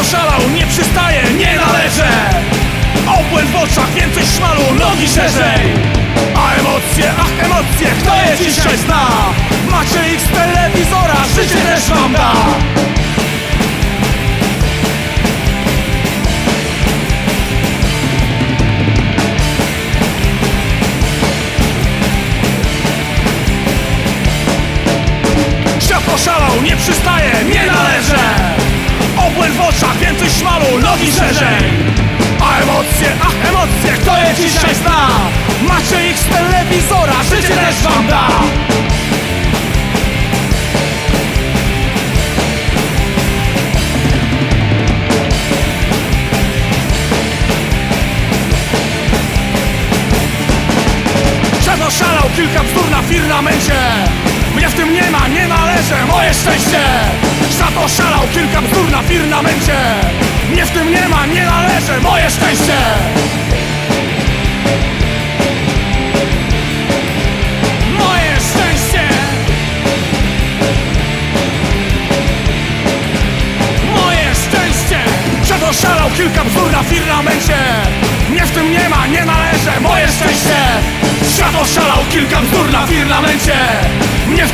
oszalał, nie przystaje, nie należę Obłęd w oczach, więcej szmalu, nogi szerzej. A emocje, ach emocje, kto je dzisiaj zna? Macie ich z telewizora, życie też wam da. Świat oszalał, nie przystaje, nie szerzej. A emocje, ach emocje, kto je dzisiaj zna? Macie ich z telewizora, życie też wam da. Świat oszalał, kilka bzdur na firmamencie? Mnie w tym nie ma, nie należę, moje szczęście. Świat oszalał, kilka bzdur na firmamencie Mnie w tym nie ma, nie należę, moje szczęście! Oszalał, kilka bzdur na firmamencie Mnie w tym nie ma, nie należę, moje szczęście! Świat oszalał, kilka bzdur na firmamencie Mnie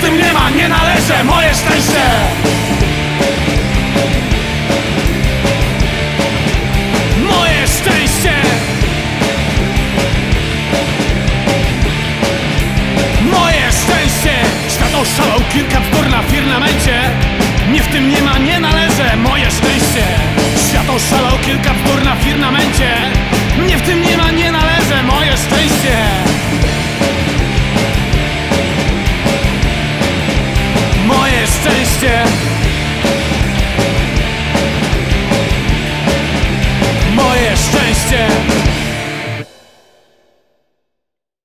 Mnie w tym nie ma, nie należę, moje szczęście. Świat oszalał, kilka bzdur na firmamencie. Mnie w tym nie ma, nie należę, moje szczęście. Moje szczęście